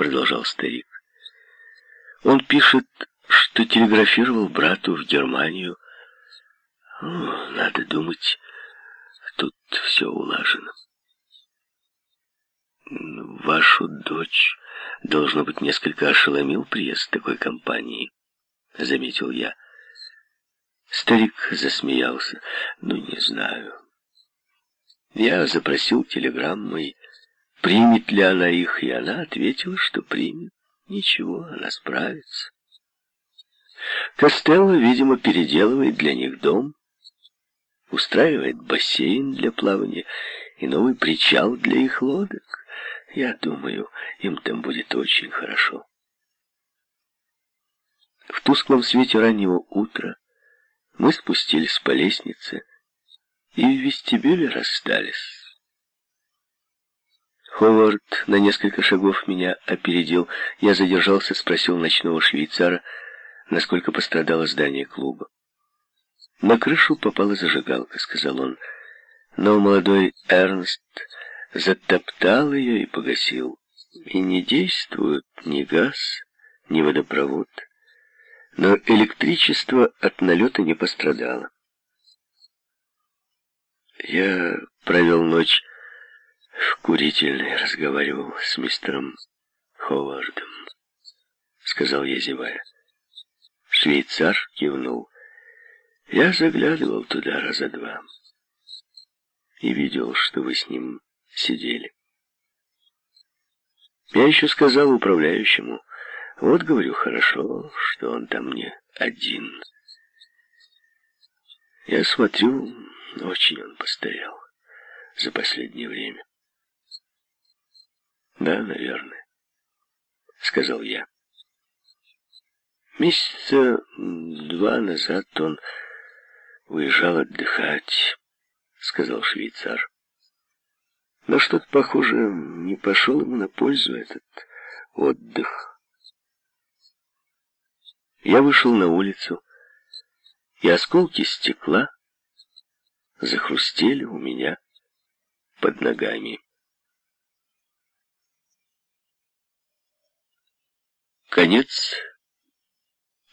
продолжал старик. Он пишет, что телеграфировал брату в Германию. Ну, надо думать, тут все улажено. Вашу дочь, должно быть, несколько ошеломил приезд такой компании, заметил я. Старик засмеялся. Ну, не знаю. Я запросил телеграммой, примет ли она их, и она ответила, что примет. Ничего, она справится. Костелло, видимо, переделывает для них дом, устраивает бассейн для плавания и новый причал для их лодок. Я думаю, им там будет очень хорошо. В тусклом свете раннего утра мы спустились по лестнице и в вестибюле расстались. Ховард на несколько шагов меня опередил. Я задержался, спросил ночного швейцара, насколько пострадало здание клуба. «На крышу попала зажигалка», — сказал он. Но молодой Эрнст затоптал ее и погасил. И не действуют ни газ, ни водопровод. Но электричество от налета не пострадало. Я провел ночь в курительной, разговаривал с мистером Ховардом, сказал я, зевая. Швейцар кивнул. Я заглядывал туда раза два и видел, что вы с ним сидели. Я еще сказал управляющему, вот, говорю, хорошо, что он там не один. Я смотрю, очень он постарел за последнее время. Да, наверное, сказал я. Месяца два назад он уезжал отдыхать, сказал швейцар. Но что-то, похоже, не пошел ему на пользу этот отдых. Я вышел на улицу, и осколки стекла захрустели у меня под ногами. Конец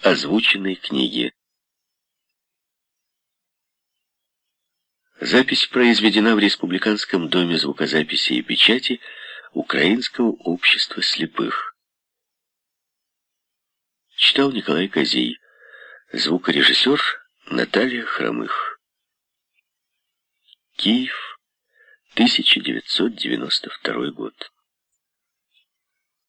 озвученной книги. Запись произведена в Республиканском доме звукозаписи и печати Украинского общества слепых. Читал Николай Козей. Звукорежиссер Наталья Хромых. Киев, 1992 год.